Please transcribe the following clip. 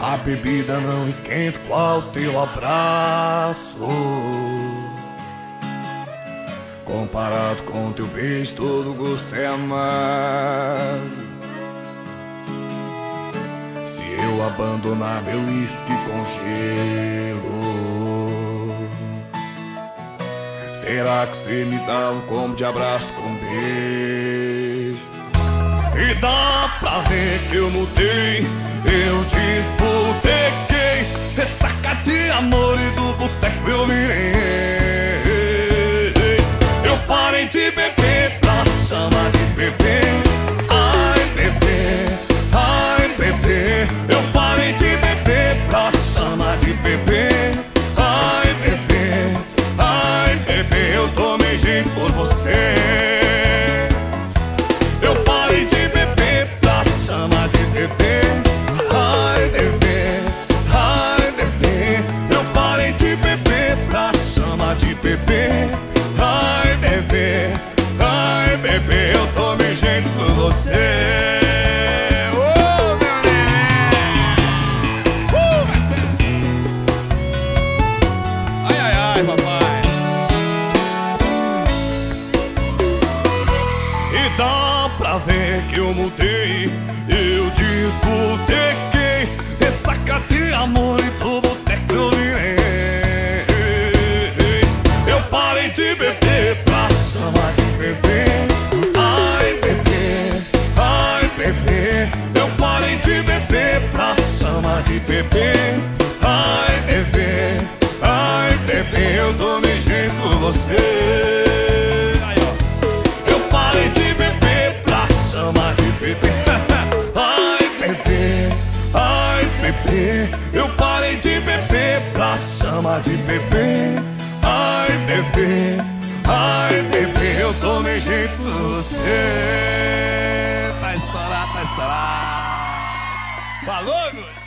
A bebida não esquenta qual teu abraço. Comparado com teu beijo, todo gosto é amar Se eu abandonar meu uísque com gelo Será que você me dá um combo de abraço com beijo? E dá pra ver que eu mudei eu disputequei Ressaca de amor e do boteco eu virei Eu parei de beber bebê Eu tomei jeito por você. Eu parei de beber pra chamar de bebê. Bebê, ai bebê, ai bebê, eu tomei jeito por você. Dá pra ver que eu mudei, eu disputequei, ressaca de amor e tô boteco eu virei. de bebê pra chamar de bebê. Ai, bebê, ai, bebê. Eu parei de beber pra chamar de bebê. Ai, bebê, ai, bebê. Eu tomei jeito por você. Eu parei de beber pra chamar de bebê. Ai, bebê, ai, bebê, eu tomei jeito por você. Tá estourado, tá estourado. Falou, Gus?